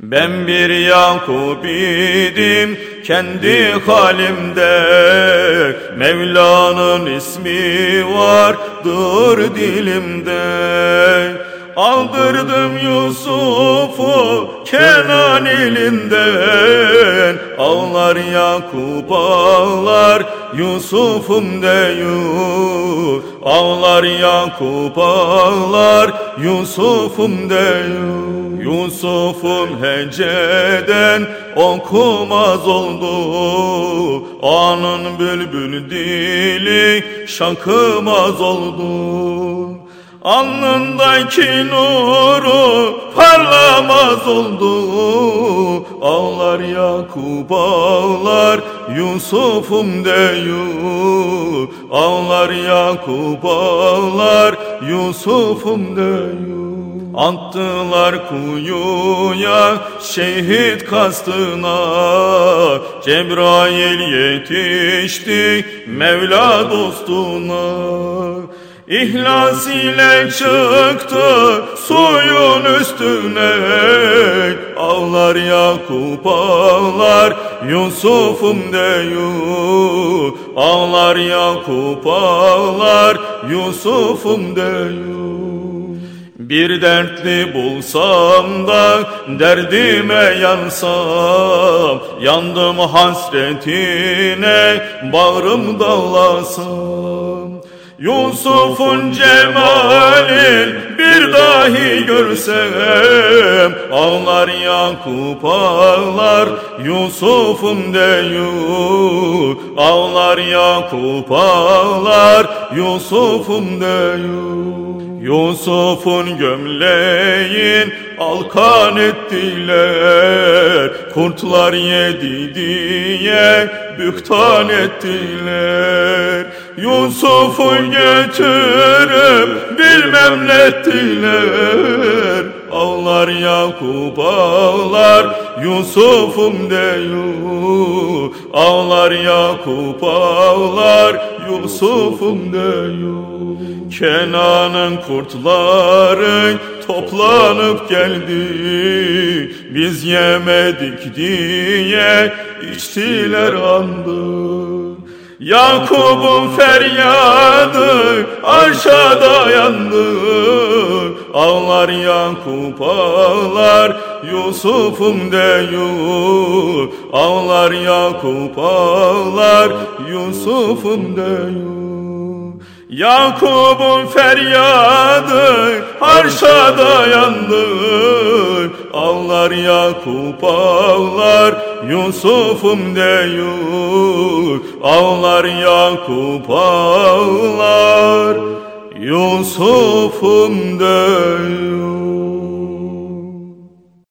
Ben bir Yakup idim kendi halimde. Mevla'nın ismi vardır dilimde. Aldırdım Yusuf'u Kenan elinden Ağlar Yakup ağlar Yusuf'um deyur Ağlar Yakup ağlar Yusuf'um deyur Yusuf'um heceden okumaz oldu. Anın bülbül dili şakımaz oldu. Alnındaki nuru parlamaz oldu. Ağlar Yakup ağlar Yusuf'um deyur Ağlar Yakup ağlar Yusuf'um deyur Attılar kuyuya şehit kastına. Cebrail yetişti Mevla dostuna. İhlas ile çıktı suyun üstüne. Ağlar Yakup ağlar Yusuf'um deyur Ağlar Yakup ağlar Yusuf'um deyur bir dertli bulsam da derdime yansam Yandım hasretine bağrım dağlasam Yusuf'un cemalin bir dahi görsem Ağlar Yakup ağlar Yusuf'um deyur Ağlar Yakup ağlar Yusuf'um deyur Yusuf'un gömleğin alkan ettiler Kurtlar yedi diye büktan ettiler. Yusuf'u götürüp bilmem ne ettiler Ağlar Yakup ağlar Yusuf'um deyur Ağlar Yakup ağlar Yusuf'um deyur Kenan'ın kurtları toplanıp geldi. Biz yemedik diye içtiler andı. Yakup'un feryadı arşa dayandı Ağlar Yakup ağlar Yusuf'um deyur Ağlar Yakup ağlar Yusuf'um deyur Yakup'un feryadı harşa dayandı Ağlar Yakup ağlar Yusuf'um deyur Ağlar Yakup ağlar Yusuf'um deyur